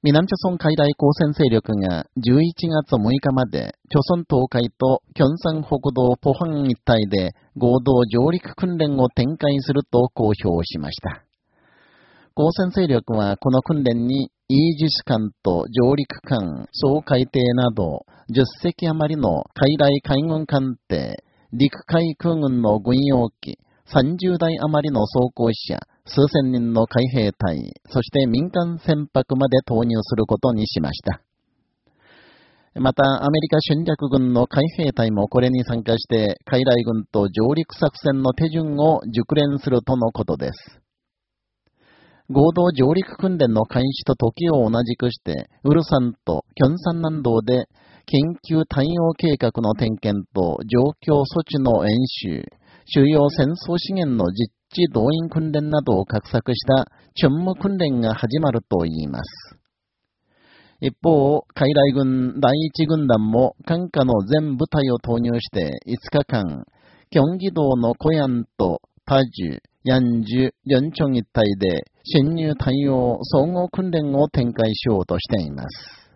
南朝村海大交戦勢力が11月6日まで、朝村東海と京山北道ポハン一帯で合同上陸訓練を展開すると公表しました。交戦勢力はこの訓練にイージス艦と上陸艦、総海艇など10隻余りの海来海軍艦艇、陸海空軍の軍用機、30台余りの装甲車、数千人の海兵隊、そして民間船舶まで投入することにしました。また、アメリカ戦略軍の海兵隊もこれに参加して、海来軍と上陸作戦の手順を熟練するとのことです。合同上陸訓練の開始と時を同じくして、ウルサンとキョンサン南道で、緊急対応計画の点検と状況措置の演習、主要戦争資源の実地動員訓練などを画策したチョンム訓練が始まると言います。一方、海来軍第一軍団も艦下の全部隊を投入して5日間、キョンギ道のコヤンとパジュ、ヤンジュ、リョンチョン一帯で侵入対応総合訓練を展開しようとしています。